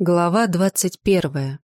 Глава двадцать первая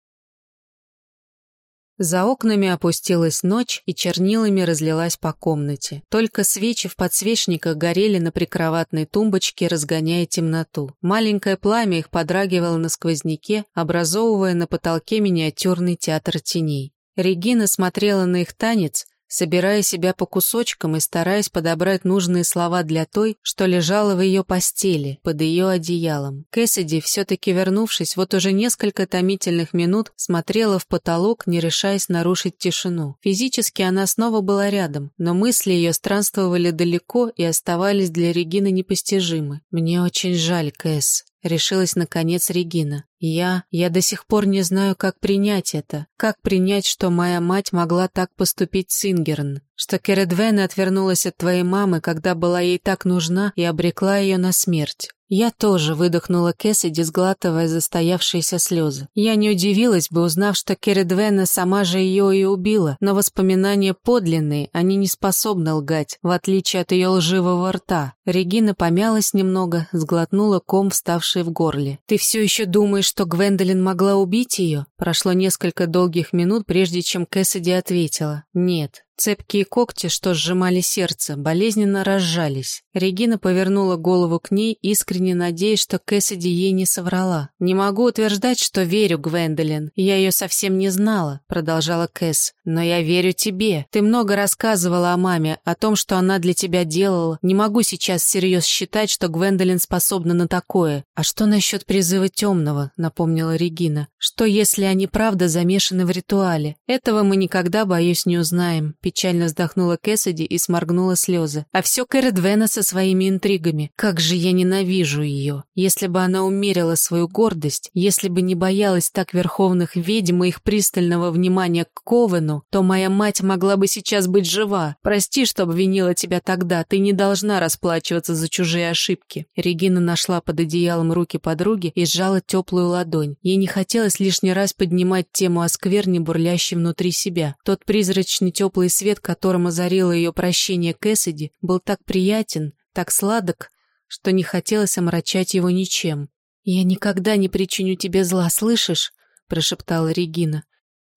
За окнами опустилась ночь и чернилами разлилась по комнате. Только свечи в подсвечниках горели на прикроватной тумбочке, разгоняя темноту. Маленькое пламя их подрагивало на сквозняке, образовывая на потолке миниатюрный театр теней. Регина смотрела на их танец, собирая себя по кусочкам и стараясь подобрать нужные слова для той, что лежала в ее постели, под ее одеялом. Кэссиди, все-таки вернувшись, вот уже несколько томительных минут смотрела в потолок, не решаясь нарушить тишину. Физически она снова была рядом, но мысли ее странствовали далеко и оставались для Регины непостижимы. «Мне очень жаль, Кэс», — решилась наконец Регина. Я... я до сих пор не знаю, как принять это. Как принять, что моя мать могла так поступить с Ингерн? Что Кередвена отвернулась от твоей мамы, когда была ей так нужна, и обрекла ее на смерть. Я тоже выдохнула Кэссиди, сглатывая застоявшиеся слезы. Я не удивилась бы, узнав, что Кередвена сама же ее и убила, но воспоминания подлинные, они не способны лгать, в отличие от ее лживого рта. Регина помялась немного, сглотнула ком, вставший в горле. «Ты все еще думаешь, что Гвендолин могла убить ее?» Прошло несколько долгих минут, прежде чем Кэссиди ответила. «Нет, Цепкие когти, что сжимали сердце, болезненно разжались. Регина повернула голову к ней, искренне надеясь, что Кэссиди ей не соврала. «Не могу утверждать, что верю, Гвендолин. Я ее совсем не знала», — продолжала Кэс. «Но я верю тебе. Ты много рассказывала о маме, о том, что она для тебя делала. Не могу сейчас всерьез считать, что Гвендолин способна на такое. А что насчет призыва темного?» — напомнила Регина. «Что, если они правда замешаны в ритуале? Этого мы никогда, боюсь, не узнаем» печально вздохнула Кэссиди и сморгнула слезы. А все Кэрридвена со своими интригами. Как же я ненавижу ее. Если бы она умерила свою гордость, если бы не боялась так верховных ведьм и их пристального внимания к Ковену, то моя мать могла бы сейчас быть жива. Прости, что обвинила тебя тогда. Ты не должна расплачиваться за чужие ошибки. Регина нашла под одеялом руки подруги и сжала теплую ладонь. Ей не хотелось лишний раз поднимать тему о скверне, бурлящей внутри себя. Тот призрачный теплый свет, которым озарило ее прощение Кэссиди, был так приятен, так сладок, что не хотелось омрачать его ничем. «Я никогда не причиню тебе зла, слышишь?» – прошептала Регина.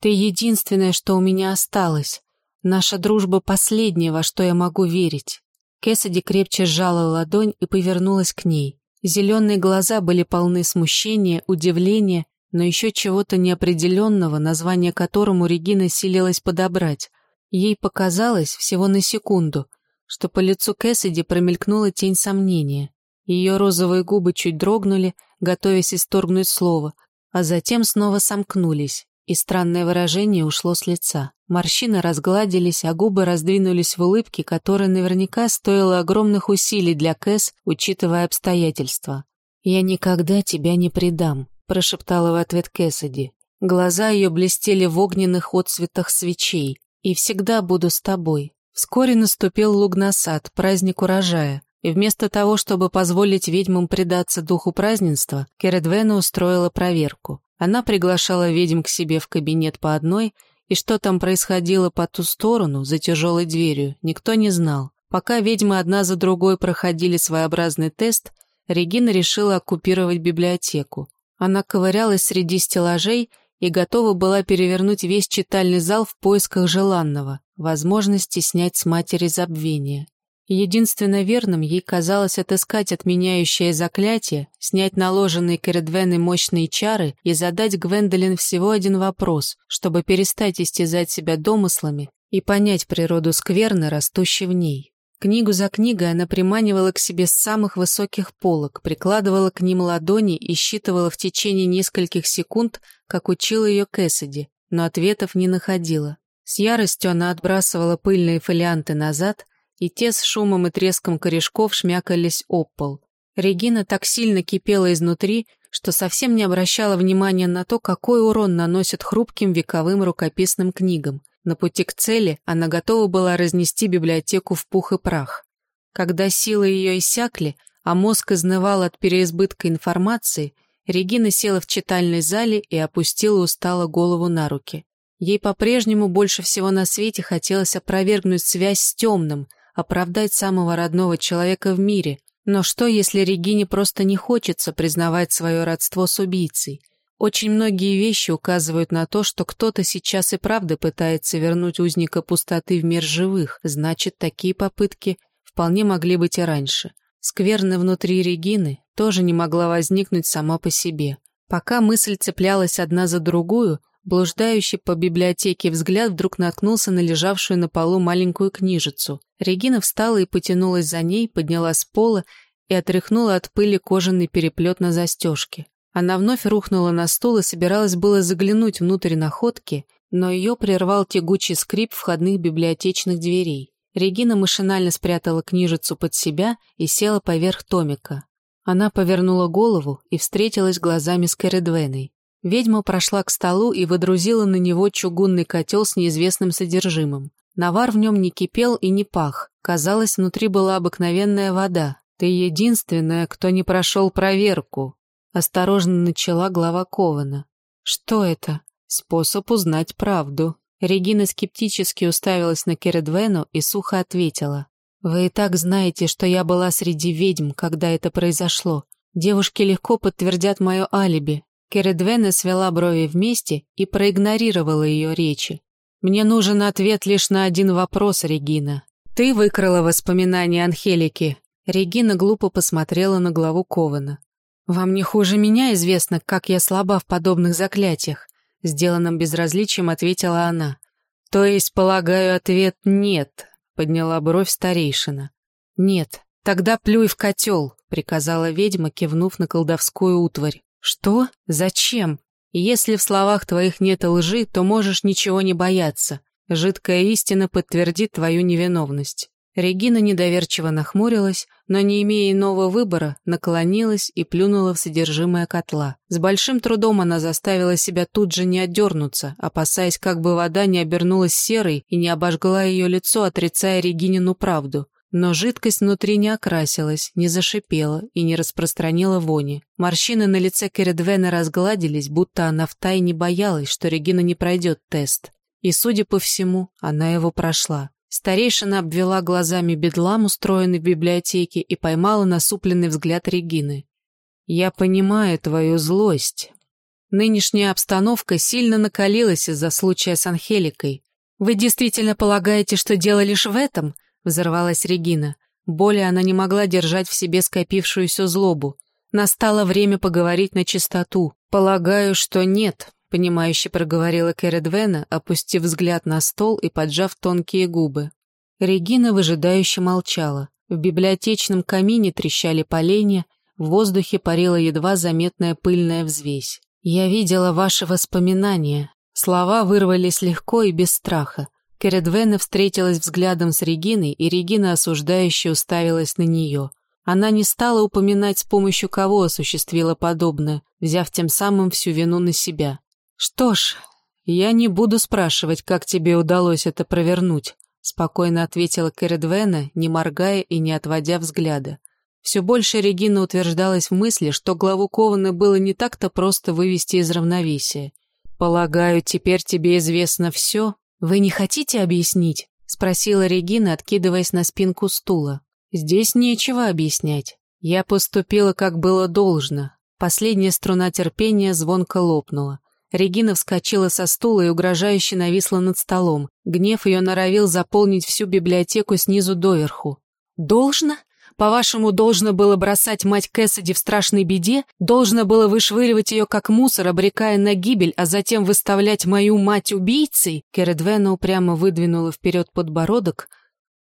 «Ты единственное, что у меня осталось. Наша дружба последняя, во что я могу верить». Кэссиди крепче сжала ладонь и повернулась к ней. Зеленые глаза были полны смущения, удивления, но еще чего-то неопределенного, название которому Регина силилась подобрать. Ей показалось всего на секунду, что по лицу Кэссиди промелькнула тень сомнения. Ее розовые губы чуть дрогнули, готовясь исторгнуть слово, а затем снова сомкнулись, и странное выражение ушло с лица. Морщины разгладились, а губы раздвинулись в улыбке, которая наверняка стоила огромных усилий для Кэс, учитывая обстоятельства. «Я никогда тебя не предам», – прошептала в ответ Кэссиди. Глаза ее блестели в огненных отцветах свечей и всегда буду с тобой. Вскоре наступил лугнасад, праздник урожая, и вместо того, чтобы позволить ведьмам предаться духу празднества, Кередвена устроила проверку. Она приглашала ведьм к себе в кабинет по одной, и что там происходило по ту сторону, за тяжелой дверью, никто не знал. Пока ведьмы одна за другой проходили своеобразный тест, Регина решила оккупировать библиотеку. Она ковырялась среди стеллажей и готова была перевернуть весь читальный зал в поисках желанного, возможности снять с матери забвение. Единственно верным ей казалось отыскать отменяющее заклятие, снять наложенные Кередвены мощные чары и задать Гвендолин всего один вопрос, чтобы перестать истязать себя домыслами и понять природу скверны, растущей в ней. Книгу за книгой она приманивала к себе с самых высоких полок, прикладывала к ним ладони и считывала в течение нескольких секунд, как учила ее Кэссиди, но ответов не находила. С яростью она отбрасывала пыльные фолианты назад, и те с шумом и треском корешков шмякались об пол. Регина так сильно кипела изнутри, что совсем не обращала внимания на то, какой урон наносят хрупким вековым рукописным книгам – на пути к цели она готова была разнести библиотеку в пух и прах. Когда силы ее иссякли, а мозг изнывал от переизбытка информации, Регина села в читальной зале и опустила устало голову на руки. Ей по-прежнему больше всего на свете хотелось опровергнуть связь с темным, оправдать самого родного человека в мире. Но что, если Регине просто не хочется признавать свое родство с убийцей? Очень многие вещи указывают на то, что кто-то сейчас и правда пытается вернуть узника пустоты в мир живых, значит, такие попытки вполне могли быть и раньше. Скверна внутри Регины тоже не могла возникнуть сама по себе. Пока мысль цеплялась одна за другую, блуждающий по библиотеке взгляд вдруг наткнулся на лежавшую на полу маленькую книжицу. Регина встала и потянулась за ней, подняла с пола и отряхнула от пыли кожаный переплет на застежке. Она вновь рухнула на стул и собиралась было заглянуть внутрь находки, но ее прервал тягучий скрип входных библиотечных дверей. Регина машинально спрятала книжицу под себя и села поверх томика. Она повернула голову и встретилась глазами с Кередвеной. Ведьма прошла к столу и выдрузила на него чугунный котел с неизвестным содержимым. Навар в нем не кипел и не пах. Казалось, внутри была обыкновенная вода. «Ты единственная, кто не прошел проверку», Осторожно начала глава Кована. «Что это?» «Способ узнать правду». Регина скептически уставилась на Кередвену и сухо ответила. «Вы и так знаете, что я была среди ведьм, когда это произошло. Девушки легко подтвердят мое алиби». Кередвена свела брови вместе и проигнорировала ее речи. «Мне нужен ответ лишь на один вопрос, Регина. Ты выкрала воспоминания Анхелики». Регина глупо посмотрела на главу Кована. «Вам не хуже меня известно, как я слаба в подобных заклятиях», сделанным безразличием ответила она. «То есть, полагаю, ответ «нет», — подняла бровь старейшина. «Нет, тогда плюй в котел», — приказала ведьма, кивнув на колдовскую утварь. «Что? Зачем? Если в словах твоих нет лжи, то можешь ничего не бояться. Жидкая истина подтвердит твою невиновность». Регина недоверчиво нахмурилась, но, не имея иного выбора, наклонилась и плюнула в содержимое котла. С большим трудом она заставила себя тут же не отдернуться, опасаясь, как бы вода не обернулась серой и не обожгла ее лицо, отрицая Регинину правду. Но жидкость внутри не окрасилась, не зашипела и не распространила вони. Морщины на лице Кередвена разгладились, будто она втайне боялась, что Регина не пройдет тест. И, судя по всему, она его прошла. Старейшина обвела глазами бедлам, устроенный в библиотеке, и поймала насупленный взгляд Регины. «Я понимаю твою злость. Нынешняя обстановка сильно накалилась из-за случая с Анхеликой. Вы действительно полагаете, что дело лишь в этом?» — взорвалась Регина. Более она не могла держать в себе скопившуюся злобу. Настало время поговорить на чистоту. «Полагаю, что нет», понимающе проговорила Кередвена, опустив взгляд на стол и поджав тонкие губы. Регина выжидающе молчала. В библиотечном камине трещали поленья, в воздухе парила едва заметная пыльная взвесь. «Я видела ваши воспоминания». Слова вырвались легко и без страха. Кередвена встретилась взглядом с Региной, и Регина осуждающе уставилась на нее. Она не стала упоминать, с помощью кого осуществила подобное, взяв тем самым всю вину на себя. «Что ж, я не буду спрашивать, как тебе удалось это провернуть», спокойно ответила Кередвена, не моргая и не отводя взгляда. Все больше Регина утверждалась в мысли, что главу Кована было не так-то просто вывести из равновесия. «Полагаю, теперь тебе известно все? Вы не хотите объяснить?» — спросила Регина, откидываясь на спинку стула. «Здесь нечего объяснять. Я поступила, как было должно». Последняя струна терпения звонко лопнула. Регина вскочила со стула и угрожающе нависла над столом. Гнев ее норовил заполнить всю библиотеку снизу доверху. «Должно? По-вашему, должно было бросать мать Кэссиди в страшной беде? Должно было вышвыривать ее как мусор, обрекая на гибель, а затем выставлять мою мать убийцей?» Кередвена упрямо выдвинула вперед подбородок,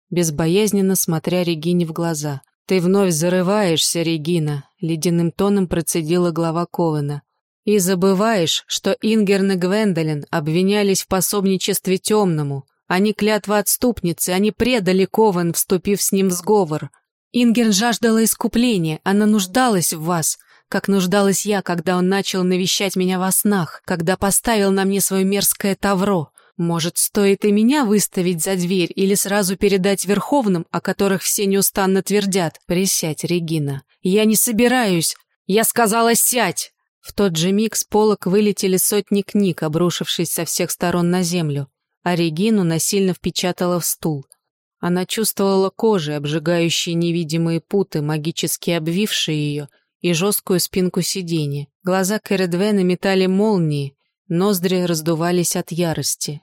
безбоязненно смотря Регине в глаза. «Ты вновь зарываешься, Регина», — ледяным тоном процедила глава Ковена. И забываешь, что Ингерн и Гвендолин обвинялись в пособничестве темному. Они клятва отступницы, они предали Ковен, вступив с ним в сговор. Ингерн жаждала искупления, она нуждалась в вас, как нуждалась я, когда он начал навещать меня во снах, когда поставил на мне свое мерзкое тавро. Может, стоит и меня выставить за дверь или сразу передать Верховным, о которых все неустанно твердят? Присядь, Регина. Я не собираюсь. Я сказала, сядь! В тот же миг с полок вылетели сотни книг, обрушившись со всех сторон на землю, а Регину насильно впечатала в стул. Она чувствовала кожей, обжигающие невидимые путы, магически обвившие ее, и жесткую спинку сиденья. Глаза Кередвена метали молнии, ноздри раздувались от ярости.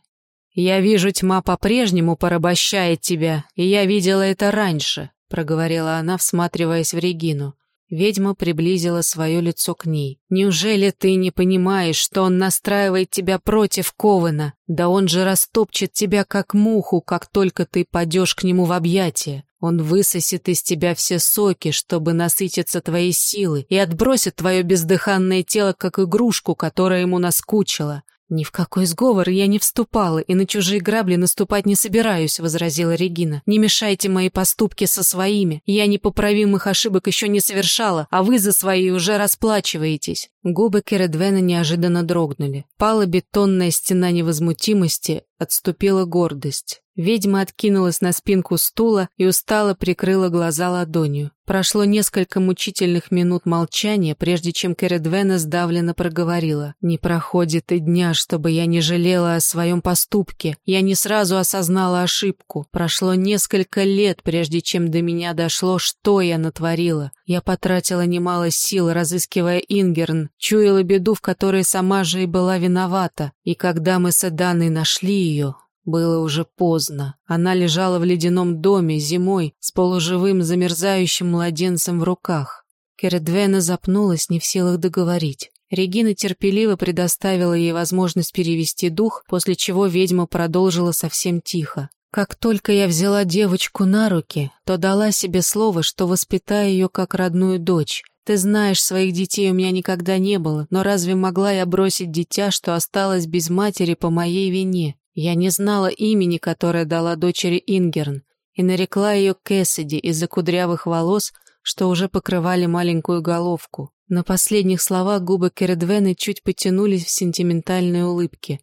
«Я вижу, тьма по-прежнему порабощает тебя, и я видела это раньше», проговорила она, всматриваясь в Регину. Ведьма приблизила свое лицо к ней. «Неужели ты не понимаешь, что он настраивает тебя против Кована? Да он же растопчет тебя как муху, как только ты падешь к нему в объятия. Он высосет из тебя все соки, чтобы насытиться твоей силой, и отбросит твое бездыханное тело, как игрушку, которая ему наскучила. «Ни в какой сговор я не вступала и на чужие грабли наступать не собираюсь», — возразила Регина. «Не мешайте мои поступки со своими. Я непоправимых ошибок еще не совершала, а вы за свои уже расплачиваетесь». Губы Кередвена неожиданно дрогнули. Пала бетонная стена невозмутимости, отступила гордость. Ведьма откинулась на спинку стула и устало прикрыла глаза ладонью. Прошло несколько мучительных минут молчания, прежде чем Кередвена сдавленно проговорила. «Не проходит и дня, чтобы я не жалела о своем поступке. Я не сразу осознала ошибку. Прошло несколько лет, прежде чем до меня дошло, что я натворила. Я потратила немало сил, разыскивая Ингерн, чуяла беду, в которой сама же и была виновата. И когда мы с Эданой нашли ее, было уже поздно. Она лежала в ледяном доме зимой с полуживым замерзающим младенцем в руках. Кередвена запнулась, не в силах договорить. Регина терпеливо предоставила ей возможность перевести дух, после чего ведьма продолжила совсем тихо. «Как только я взяла девочку на руки, то дала себе слово, что воспитаю ее как родную дочь. Ты знаешь, своих детей у меня никогда не было, но разве могла я бросить дитя, что осталось без матери по моей вине? Я не знала имени, которое дала дочери Ингерн, и нарекла ее Кэссиди из-за кудрявых волос, что уже покрывали маленькую головку. На последних словах губы Кередвены чуть потянулись в сентиментальной улыбке.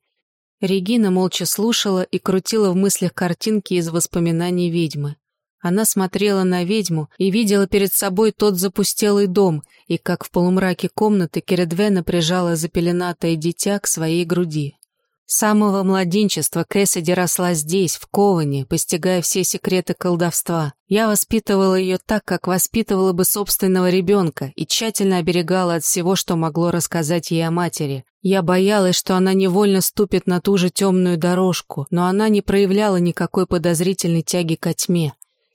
Регина молча слушала и крутила в мыслях картинки из воспоминаний ведьмы. Она смотрела на ведьму и видела перед собой тот запустелый дом, и как в полумраке комнаты Кередвена прижала запеленатое дитя к своей груди. С самого младенчества Кэссиди росла здесь, в Коване, постигая все секреты колдовства. Я воспитывала ее так, как воспитывала бы собственного ребенка, и тщательно оберегала от всего, что могло рассказать ей о матери. Я боялась, что она невольно ступит на ту же темную дорожку, но она не проявляла никакой подозрительной тяги ко тьме.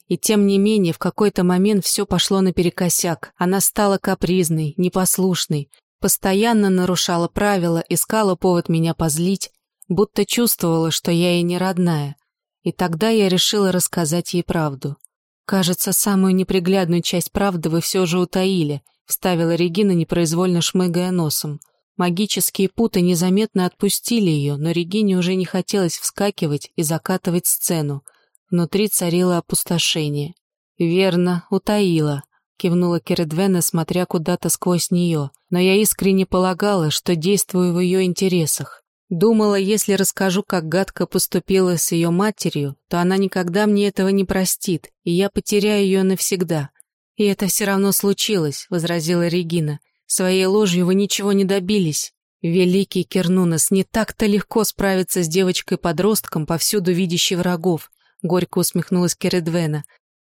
И тем не менее, в какой-то момент все пошло наперекосяк. Она стала капризной, непослушной, постоянно нарушала правила, искала повод меня позлить, будто чувствовала, что я ей не родная. И тогда я решила рассказать ей правду. «Кажется, самую неприглядную часть правды вы все же утаили», вставила Регина, непроизвольно шмыгая носом. Магические путы незаметно отпустили ее, но Регине уже не хотелось вскакивать и закатывать сцену. Внутри царило опустошение. «Верно, утаила», — кивнула Кередвена, смотря куда-то сквозь нее. «Но я искренне полагала, что действую в ее интересах. Думала, если расскажу, как гадко поступила с ее матерью, то она никогда мне этого не простит, и я потеряю ее навсегда. И это все равно случилось, возразила Регина. Своей ложью вы ничего не добились. Великий Кернунас, не так-то легко справиться с девочкой-подростком, повсюду видящей врагов, горько усмехнулась Кередвена.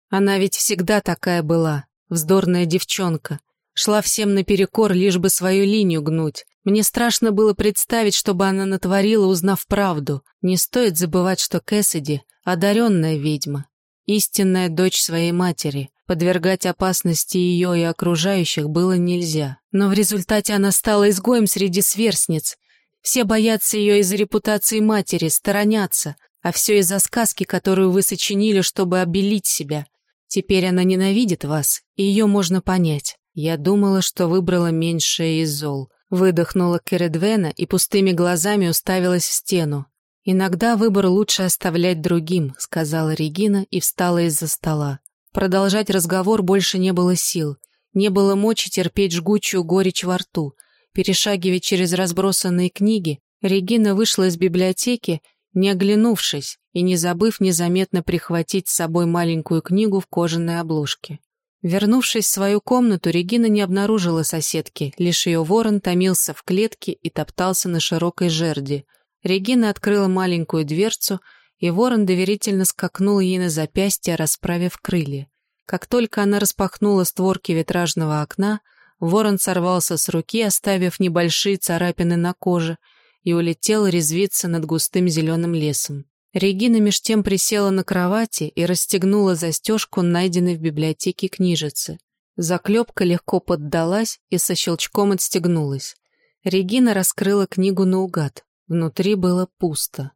Она ведь всегда такая была, вздорная девчонка. Шла всем наперекор, лишь бы свою линию гнуть. Мне страшно было представить, чтобы она натворила, узнав правду. Не стоит забывать, что Кэссиди — одаренная ведьма, истинная дочь своей матери. Подвергать опасности ее и окружающих было нельзя. Но в результате она стала изгоем среди сверстниц. Все боятся ее из-за репутации матери, сторонятся, а все из-за сказки, которую вы сочинили, чтобы обелить себя. Теперь она ненавидит вас, и ее можно понять. «Я думала, что выбрала меньшее из зол». Выдохнула Кередвена и пустыми глазами уставилась в стену. «Иногда выбор лучше оставлять другим», — сказала Регина и встала из-за стола. Продолжать разговор больше не было сил. Не было мочи терпеть жгучую горечь во рту. Перешагивая через разбросанные книги, Регина вышла из библиотеки, не оглянувшись и не забыв незаметно прихватить с собой маленькую книгу в кожаной обложке. Вернувшись в свою комнату, Регина не обнаружила соседки, лишь ее ворон томился в клетке и топтался на широкой жерди. Регина открыла маленькую дверцу, и ворон доверительно скакнул ей на запястье, расправив крылья. Как только она распахнула створки витражного окна, ворон сорвался с руки, оставив небольшие царапины на коже, и улетел резвиться над густым зеленым лесом. Регина меж тем присела на кровати и расстегнула застежку, найденной в библиотеке книжицы. Заклепка легко поддалась и со щелчком отстегнулась. Регина раскрыла книгу наугад. Внутри было пусто.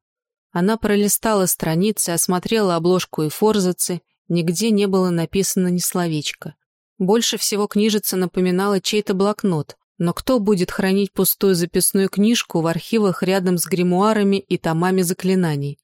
Она пролистала страницы, осмотрела обложку и форзацы, нигде не было написано ни словечка. Больше всего книжица напоминала чей-то блокнот, но кто будет хранить пустую записную книжку в архивах рядом с гримуарами и томами заклинаний?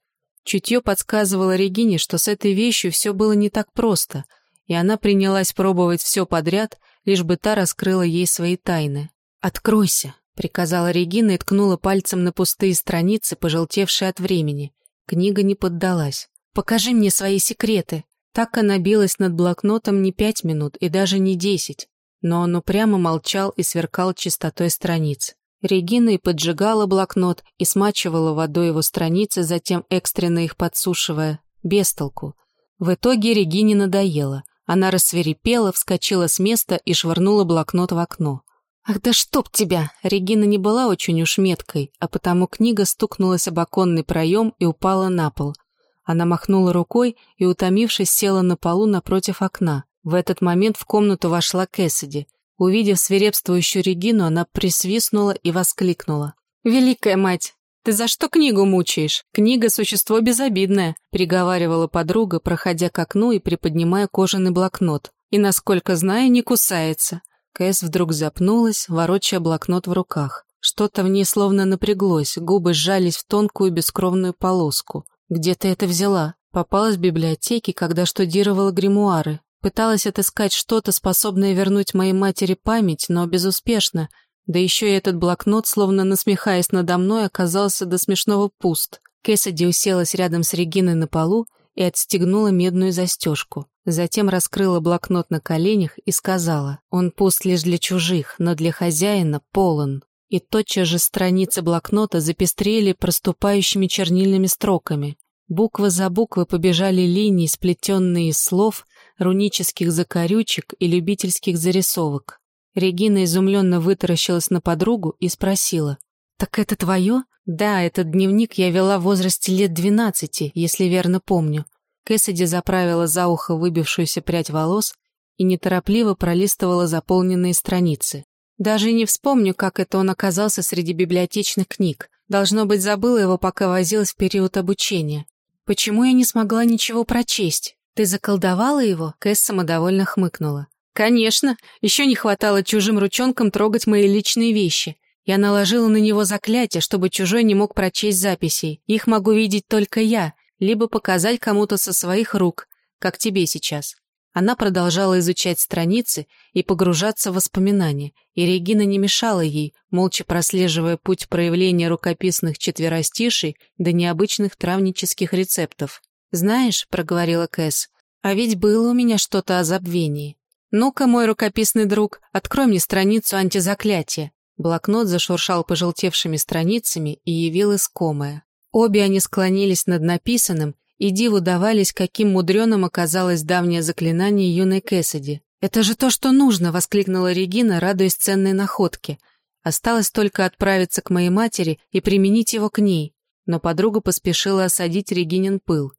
Чутье подсказывало Регине, что с этой вещью все было не так просто, и она принялась пробовать все подряд, лишь бы та раскрыла ей свои тайны. «Откройся!» Приказала Регина и ткнула пальцем на пустые страницы, пожелтевшие от времени. Книга не поддалась. «Покажи мне свои секреты!» Так она билась над блокнотом не пять минут и даже не десять, но он упрямо молчал и сверкал чистотой страниц. Регина и поджигала блокнот и смачивала водой его страницы, затем экстренно их подсушивая. Без толку. В итоге Регине надоело. Она рассверепела, вскочила с места и швырнула блокнот в окно. «Ах да чтоб тебя!» Регина не была очень уж меткой, а потому книга стукнулась об оконный проем и упала на пол. Она махнула рукой и, утомившись, села на полу напротив окна. В этот момент в комнату вошла Кэссиди. Увидев свирепствующую Регину, она присвистнула и воскликнула. «Великая мать! Ты за что книгу мучаешь? Книга – существо безобидное», – приговаривала подруга, проходя к окну и приподнимая кожаный блокнот. «И, насколько знаю, не кусается». Кэс вдруг запнулась, ворочая блокнот в руках. Что-то в ней словно напряглось, губы сжались в тонкую бескровную полоску. «Где ты это взяла?» Попалась в библиотеке, когда штудировала гримуары. Пыталась отыскать что-то, способное вернуть моей матери память, но безуспешно. Да еще и этот блокнот, словно насмехаясь надо мной, оказался до смешного пуст. Кэссиди уселась рядом с Региной на полу и отстегнула медную застежку. Затем раскрыла блокнот на коленях и сказала, «Он пуст лишь для чужих, но для хозяина полон». И тотчас же страницы блокнота запестрели проступающими чернильными строками. Буква за буквой побежали линии, сплетенные из слов, рунических закорючек и любительских зарисовок. Регина изумленно вытаращилась на подругу и спросила, «Так это твое?» «Да, этот дневник я вела в возрасте лет двенадцати, если верно помню. Кэссиди заправила за ухо выбившуюся прядь волос и неторопливо пролистывала заполненные страницы. Даже не вспомню, как это он оказался среди библиотечных книг. Должно быть, забыла его, пока возилась в период обучения. Почему я не смогла ничего прочесть? Ты заколдовала его? Кэс самодовольно хмыкнула. Конечно, еще не хватало чужим ручонкам трогать мои личные вещи. Я наложила на него заклятие, чтобы чужой не мог прочесть записей. Их могу видеть только я, либо показать кому-то со своих рук, как тебе сейчас. Она продолжала изучать страницы и погружаться в воспоминания, и Регина не мешала ей, молча прослеживая путь проявления рукописных четверостишей до необычных травнических рецептов. «Знаешь», — проговорила Кэс, — «а ведь было у меня что-то о забвении. Ну-ка, мой рукописный друг, открой мне страницу антизаклятия». Блокнот зашуршал пожелтевшими страницами и явил искомое. Обе они склонились над написанным, и диву давались, каким мудреным оказалось давнее заклинание юной Кэссиди. «Это же то, что нужно!» — воскликнула Регина, радуясь ценной находке. Осталось только отправиться к моей матери и применить его к ней. Но подруга поспешила осадить Регинин пыл.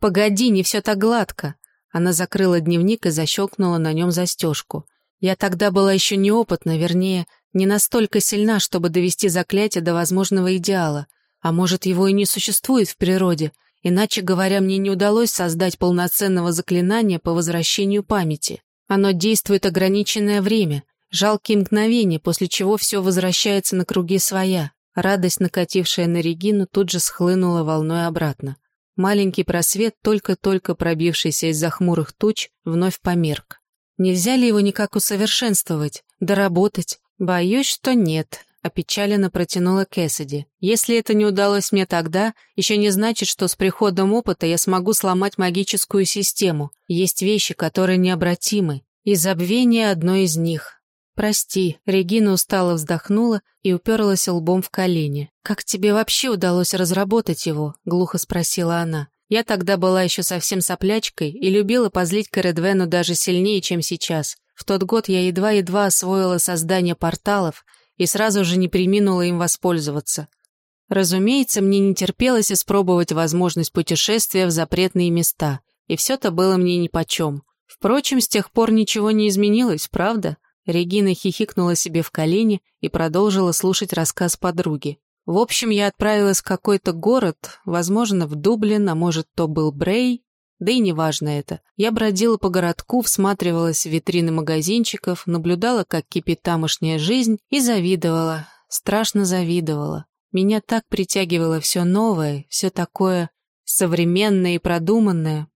«Погоди, не все так гладко!» Она закрыла дневник и защелкнула на нем застежку. Я тогда была еще неопытна, вернее, не настолько сильна, чтобы довести заклятие до возможного идеала — а может, его и не существует в природе, иначе говоря, мне не удалось создать полноценного заклинания по возвращению памяти. Оно действует ограниченное время, жалкие мгновения, после чего все возвращается на круги своя. Радость, накатившая на Регину, тут же схлынула волной обратно. Маленький просвет, только-только пробившийся из-за хмурых туч, вновь померк. Нельзя ли его никак усовершенствовать, доработать? Боюсь, что нет, опечаленно протянула Кэссиди. «Если это не удалось мне тогда, еще не значит, что с приходом опыта я смогу сломать магическую систему. Есть вещи, которые необратимы, и забвение одно из них». «Прости», — Регина устало вздохнула и уперлась лбом в колени. «Как тебе вообще удалось разработать его?» — глухо спросила она. Я тогда была еще совсем соплячкой и любила позлить Каредвену даже сильнее, чем сейчас. В тот год я едва-едва освоила создание порталов и сразу же не приминула им воспользоваться. Разумеется, мне не терпелось испробовать возможность путешествия в запретные места, и все-то было мне нипочем. Впрочем, с тех пор ничего не изменилось, правда? Регина хихикнула себе в колени и продолжила слушать рассказ подруги. В общем, я отправилась в какой-то город, возможно, в Дублин, а может, то был Брей, да и неважно это. Я бродила по городку, всматривалась в витрины магазинчиков, наблюдала, как кипит тамошняя жизнь, и завидовала, страшно завидовала. Меня так притягивало все новое, все такое современное и продуманное.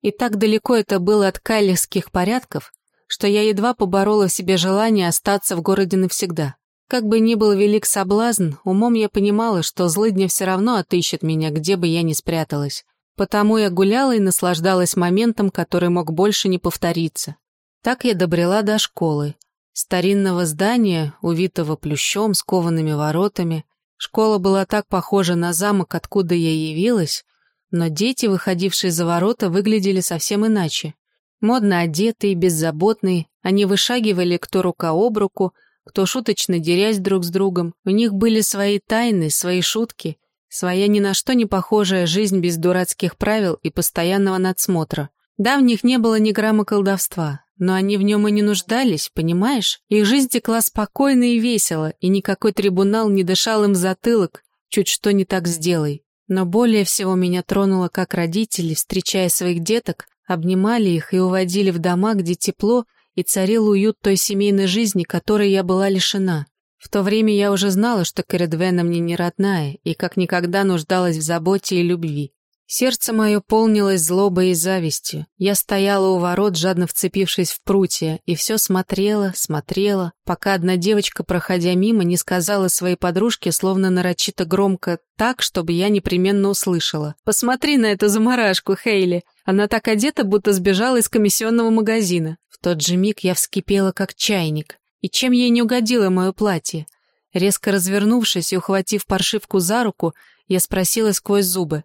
И так далеко это было от кайлихских порядков, что я едва поборола в себе желание остаться в городе навсегда. Как бы ни был велик соблазн, умом я понимала, что злыдня все равно отыщет меня, где бы я ни спряталась. Потому я гуляла и наслаждалась моментом, который мог больше не повториться. Так я добрела до школы. Старинного здания, увитого плющом, с коваными воротами. Школа была так похожа на замок, откуда я явилась, но дети, выходившие за ворота, выглядели совсем иначе. Модно одетые, беззаботные, они вышагивали кто рука об руку, кто шуточно дерясь друг с другом. У них были свои тайны, свои шутки, своя ни на что не похожая жизнь без дурацких правил и постоянного надсмотра. Да, в них не было ни грамма колдовства, но они в нем и не нуждались, понимаешь? Их жизнь текла спокойно и весело, и никакой трибунал не дышал им в затылок, чуть что не так сделай. Но более всего меня тронуло, как родители, встречая своих деток, обнимали их и уводили в дома, где тепло и царил уют той семейной жизни, которой я была лишена. В то время я уже знала, что Кередвена мне не родная и как никогда нуждалась в заботе и любви. Сердце мое полнилось злобой и завистью. Я стояла у ворот, жадно вцепившись в прутья, и все смотрела, смотрела, пока одна девочка, проходя мимо, не сказала своей подружке, словно нарочито громко, так, чтобы я непременно услышала. «Посмотри на эту заморашку, Хейли! Она так одета, будто сбежала из комиссионного магазина». В тот же миг я вскипела, как чайник. И чем ей не угодило мое платье? Резко развернувшись и ухватив паршивку за руку, я спросила сквозь зубы.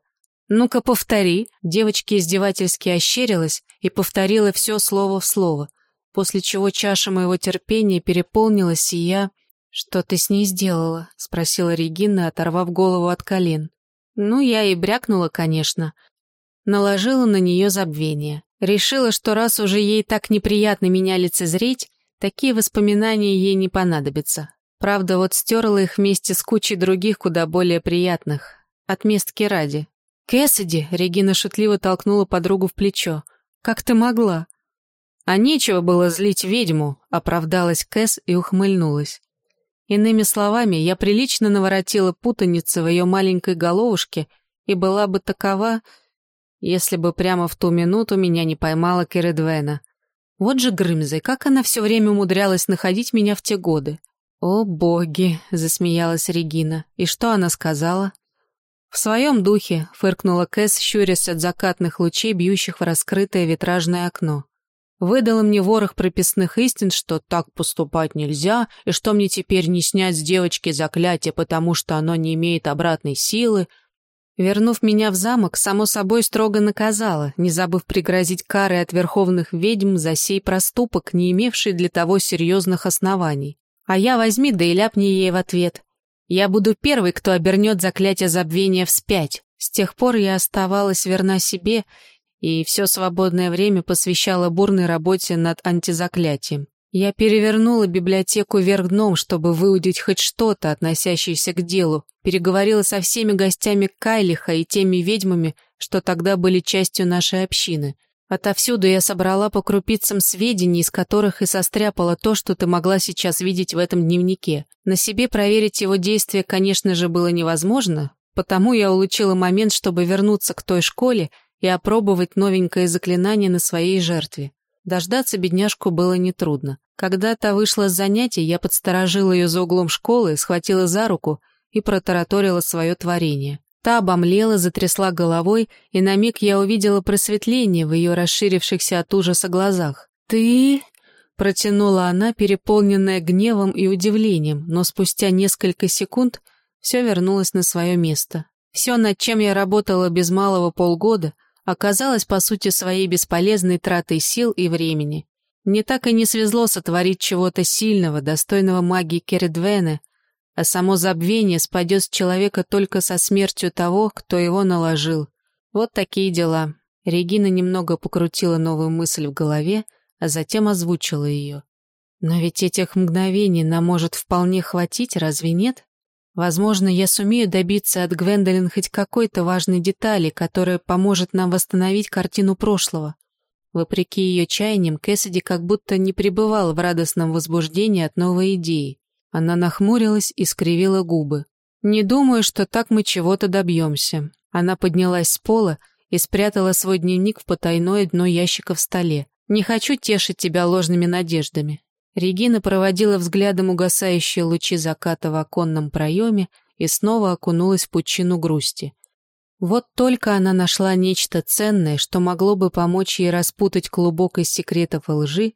«Ну-ка, повтори». Девочка издевательски ощерилась и повторила все слово в слово, после чего чаша моего терпения переполнилась, и я... «Что ты с ней сделала?» — спросила Регина, оторвав голову от колен. Ну, я и брякнула, конечно. Наложила на нее забвение. Решила, что раз уже ей так неприятно меня лицезреть, такие воспоминания ей не понадобятся. Правда, вот стерла их вместе с кучей других куда более приятных. Отместки ради. «Кэссиди!» — Регина шутливо толкнула подругу в плечо. «Как ты могла?» «А нечего было злить ведьму», — оправдалась Кэс и ухмыльнулась. Иными словами, я прилично наворотила путаницы в ее маленькой головушке и была бы такова, если бы прямо в ту минуту меня не поймала Кередвена. Вот же Грымзой, как она все время умудрялась находить меня в те годы. «О, боги!» — засмеялась Регина. «И что она сказала?» «В своем духе», — фыркнула Кэс, щурясь от закатных лучей, бьющих в раскрытое витражное окно. Выдала мне ворох прописных истин, что так поступать нельзя, и что мне теперь не снять с девочки заклятие, потому что оно не имеет обратной силы. Вернув меня в замок, само собой строго наказала, не забыв пригрозить карой от верховных ведьм за сей проступок, не имевший для того серьезных оснований. А я возьми да и ляпни ей в ответ. Я буду первый, кто обернет заклятие забвения вспять. С тех пор я оставалась верна себе и все свободное время посвящала бурной работе над антизаклятием. Я перевернула библиотеку вверх дном, чтобы выудить хоть что-то, относящееся к делу, переговорила со всеми гостями Кайлиха и теми ведьмами, что тогда были частью нашей общины — Отовсюду я собрала по крупицам сведений, из которых и состряпала то, что ты могла сейчас видеть в этом дневнике. На себе проверить его действия, конечно же, было невозможно, потому я улучила момент, чтобы вернуться к той школе и опробовать новенькое заклинание на своей жертве. Дождаться бедняжку было нетрудно. Когда та вышла с занятий, я подсторожила ее за углом школы, схватила за руку и протараторила свое творение. Та обомлела, затрясла головой, и на миг я увидела просветление в ее расширившихся от ужаса глазах. «Ты...» — протянула она, переполненная гневом и удивлением, но спустя несколько секунд все вернулось на свое место. Все, над чем я работала без малого полгода, оказалось, по сути, своей бесполезной тратой сил и времени. Мне так и не свезло сотворить чего-то сильного, достойного магии Кередвены, а само забвение спадет с человека только со смертью того, кто его наложил. Вот такие дела. Регина немного покрутила новую мысль в голове, а затем озвучила ее. Но ведь этих мгновений нам может вполне хватить, разве нет? Возможно, я сумею добиться от Гвендолин хоть какой-то важной детали, которая поможет нам восстановить картину прошлого. Вопреки ее чаяниям, Кэссиди как будто не пребывала в радостном возбуждении от новой идеи. Она нахмурилась и скривила губы. «Не думаю, что так мы чего-то добьемся». Она поднялась с пола и спрятала свой дневник в потайное дно ящика в столе. «Не хочу тешить тебя ложными надеждами. Регина проводила взглядом угасающие лучи заката в оконном проеме и снова окунулась в пучину грусти. Вот только она нашла нечто ценное, что могло бы помочь ей распутать клубок из секретов и лжи,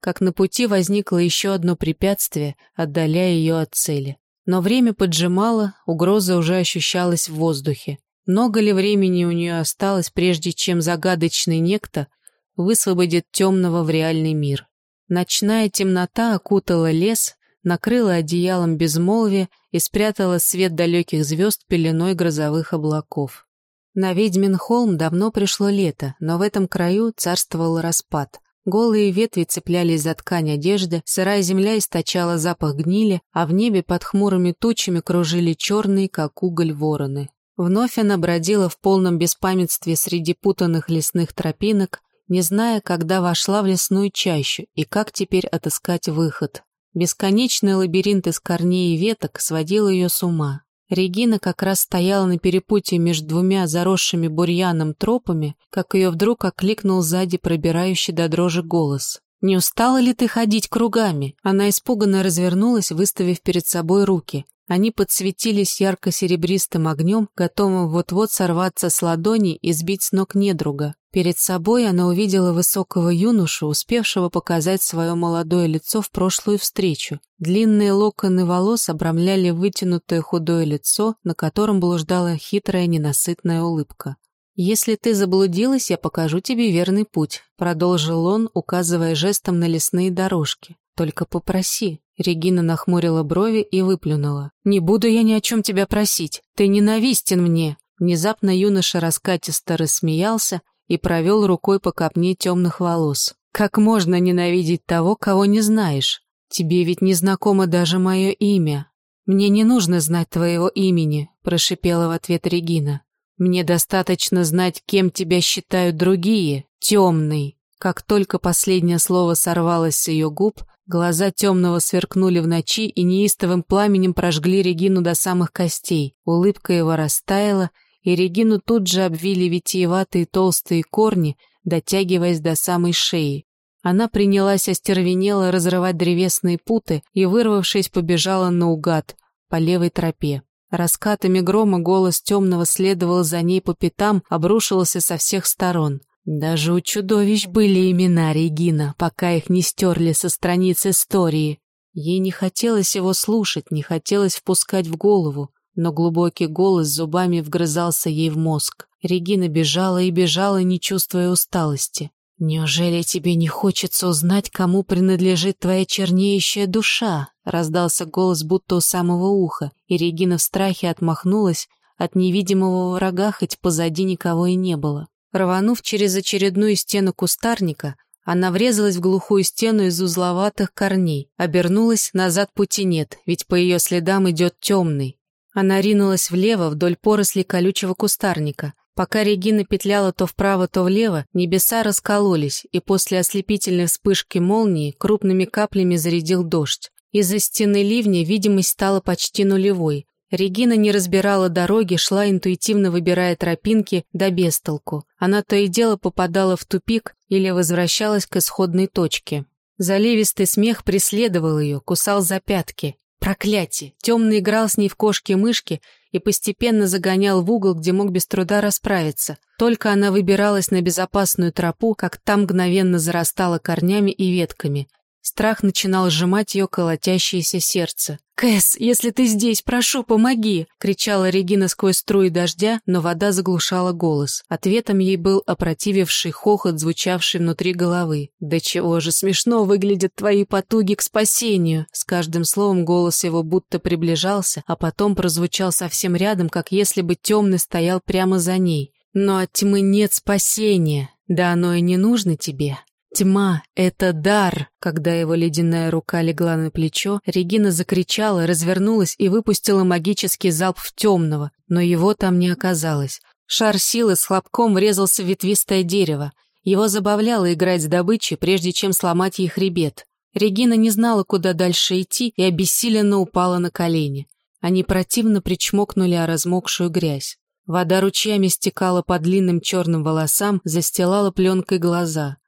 как на пути возникло еще одно препятствие, отдаляя ее от цели. Но время поджимало, угроза уже ощущалась в воздухе. Много ли времени у нее осталось, прежде чем загадочный некто высвободит темного в реальный мир? Ночная темнота окутала лес, накрыла одеялом безмолвие и спрятала свет далеких звезд пеленой грозовых облаков. На ведьмин холм давно пришло лето, но в этом краю царствовал распад. Голые ветви цеплялись за ткань одежды, сырая земля источала запах гнили, а в небе под хмурыми тучами кружили черные, как уголь, вороны. Вновь она бродила в полном беспамятстве среди путанных лесных тропинок, не зная, когда вошла в лесную чащу и как теперь отыскать выход. Бесконечный лабиринт из корней и веток сводил ее с ума. Регина как раз стояла на перепутье между двумя заросшими бурьяном тропами, как ее вдруг окликнул сзади пробирающий до дрожи голос. «Не устала ли ты ходить кругами?» Она испуганно развернулась, выставив перед собой руки. Они подсветились ярко-серебристым огнем, готовым вот-вот сорваться с ладони и сбить с ног недруга. Перед собой она увидела высокого юношу, успевшего показать свое молодое лицо в прошлую встречу. Длинные локоны волос обрамляли вытянутое худое лицо, на котором блуждала хитрая ненасытная улыбка. «Если ты заблудилась, я покажу тебе верный путь», — продолжил он, указывая жестом на лесные дорожки. «Только попроси». Регина нахмурила брови и выплюнула. «Не буду я ни о чем тебя просить. Ты ненавистен мне». Внезапно юноша раскатисто рассмеялся и провел рукой по копне темных волос. «Как можно ненавидеть того, кого не знаешь? Тебе ведь не знакомо даже мое имя». «Мне не нужно знать твоего имени», – прошипела в ответ Регина. «Мне достаточно знать, кем тебя считают другие. Темный». Как только последнее слово сорвалось с ее губ, глаза темного сверкнули в ночи и неистовым пламенем прожгли Регину до самых костей. Улыбка его растаяла, и Регину тут же обвили витиеватые толстые корни, дотягиваясь до самой шеи. Она принялась остервенело разрывать древесные путы и, вырвавшись, побежала наугад по левой тропе. Раскатами грома голос темного следовал за ней по пятам, обрушился со всех сторон. Даже у чудовищ были имена Регина, пока их не стерли со страниц истории. Ей не хотелось его слушать, не хотелось впускать в голову но глубокий голос зубами вгрызался ей в мозг. Регина бежала и бежала, не чувствуя усталости. «Неужели тебе не хочется узнать, кому принадлежит твоя чернеющая душа?» раздался голос будто у самого уха, и Регина в страхе отмахнулась от невидимого врага, хоть позади никого и не было. Рванув через очередную стену кустарника, она врезалась в глухую стену из узловатых корней, обернулась, назад пути нет, ведь по ее следам идет темный, она ринулась влево вдоль поросли колючего кустарника. Пока Регина петляла то вправо, то влево, небеса раскололись, и после ослепительной вспышки молнии крупными каплями зарядил дождь. Из-за стены ливня видимость стала почти нулевой. Регина не разбирала дороги, шла интуитивно выбирая тропинки, да без толку. Она то и дело попадала в тупик или возвращалась к исходной точке. Заливистый смех преследовал ее, кусал за пятки. Проклятие! Темный играл с ней в кошки-мышки и постепенно загонял в угол, где мог без труда расправиться. Только она выбиралась на безопасную тропу, как там мгновенно зарастала корнями и ветками. Страх начинал сжимать ее колотящееся сердце. «Кэс, если ты здесь, прошу, помоги!» — кричала Регина сквозь струи дождя, но вода заглушала голос. Ответом ей был опротививший хохот, звучавший внутри головы. «Да чего же смешно выглядят твои потуги к спасению!» С каждым словом голос его будто приближался, а потом прозвучал совсем рядом, как если бы темный стоял прямо за ней. «Но от тьмы нет спасения, да оно и не нужно тебе!» Тьма — это дар. Когда его ледяная рука легла на плечо, Регина закричала, развернулась и выпустила магический залп в темного, но его там не оказалось. Шар силы с хлопком врезался в ветвистое дерево. Его забавляло играть с добычей, прежде чем сломать ей хребет. Регина не знала, куда дальше идти, и обессиленно упала на колени. Они противно причмокнули о размокшую грязь. Вода ручьями стекала по длинным черным волосам, застилала пленкой глаза.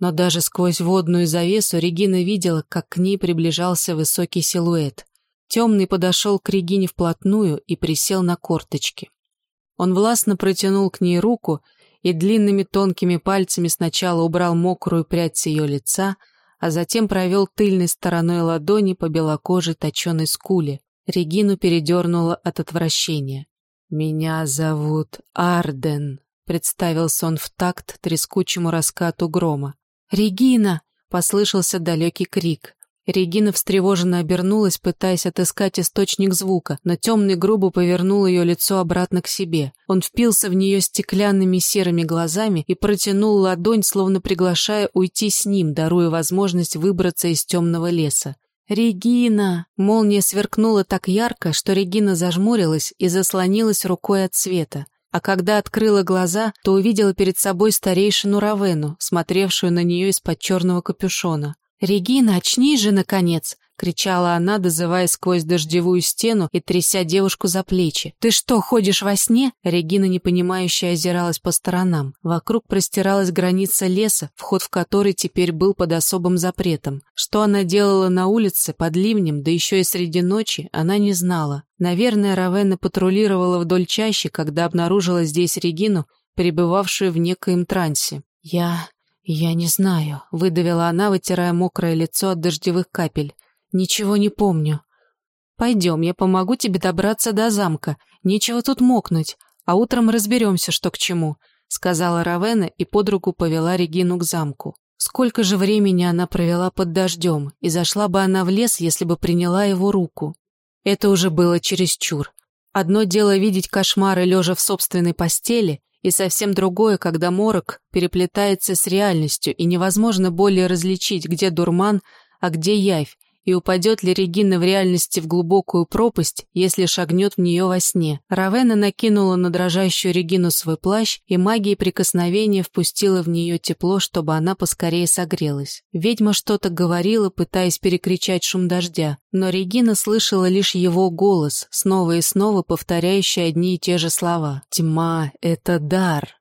Но даже сквозь водную завесу Регина видела, как к ней приближался высокий силуэт. Темный подошел к Регине вплотную и присел на корточки. Он властно протянул к ней руку и длинными тонкими пальцами сначала убрал мокрую прядь с ее лица, а затем провел тыльной стороной ладони по белокожей точеной скуле. Регину передернуло от отвращения. «Меня зовут Арден», — представился он в такт трескучему раскату грома. «Регина!» — послышался далекий крик. Регина встревоженно обернулась, пытаясь отыскать источник звука, но темный грубо повернул ее лицо обратно к себе. Он впился в нее стеклянными серыми глазами и протянул ладонь, словно приглашая уйти с ним, даруя возможность выбраться из темного леса. «Регина!» Молния сверкнула так ярко, что Регина зажмурилась и заслонилась рукой от света а когда открыла глаза, то увидела перед собой старейшину Равену, смотревшую на нее из-под черного капюшона. «Регина, очнись же, наконец!» Кричала она, дозывая сквозь дождевую стену и тряся девушку за плечи. «Ты что, ходишь во сне?» Регина, непонимающе, озиралась по сторонам. Вокруг простиралась граница леса, вход в который теперь был под особым запретом. Что она делала на улице, под ливнем, да еще и среди ночи, она не знала. Наверное, Равенна патрулировала вдоль чащи, когда обнаружила здесь Регину, пребывавшую в некоем трансе. «Я... я не знаю», — выдавила она, вытирая мокрое лицо от дождевых капель. «Ничего не помню». «Пойдем, я помогу тебе добраться до замка. Нечего тут мокнуть, а утром разберемся, что к чему», — сказала Равена и под руку повела Регину к замку. Сколько же времени она провела под дождем, и зашла бы она в лес, если бы приняла его руку. Это уже было чересчур. Одно дело видеть кошмары, лежа в собственной постели, и совсем другое, когда морок переплетается с реальностью, и невозможно более различить, где дурман, а где явь, и упадет ли Регина в реальности в глубокую пропасть, если шагнет в нее во сне. Равена накинула на дрожащую Регину свой плащ, и магией прикосновения впустила в нее тепло, чтобы она поскорее согрелась. Ведьма что-то говорила, пытаясь перекричать шум дождя, но Регина слышала лишь его голос, снова и снова повторяющий одни и те же слова. «Тьма — это дар».